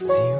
see you.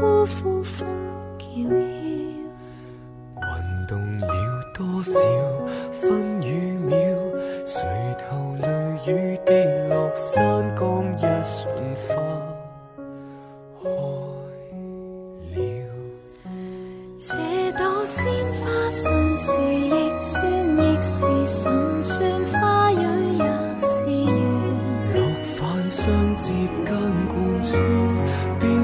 呼呼风叫嚣，运动了多少分与秒？垂头泪雨跌落，山岗一瞬花开了。这朵鲜花，顺时亦尊，逆时顺转，花蕊也是缘。落泛相，节间贯穿。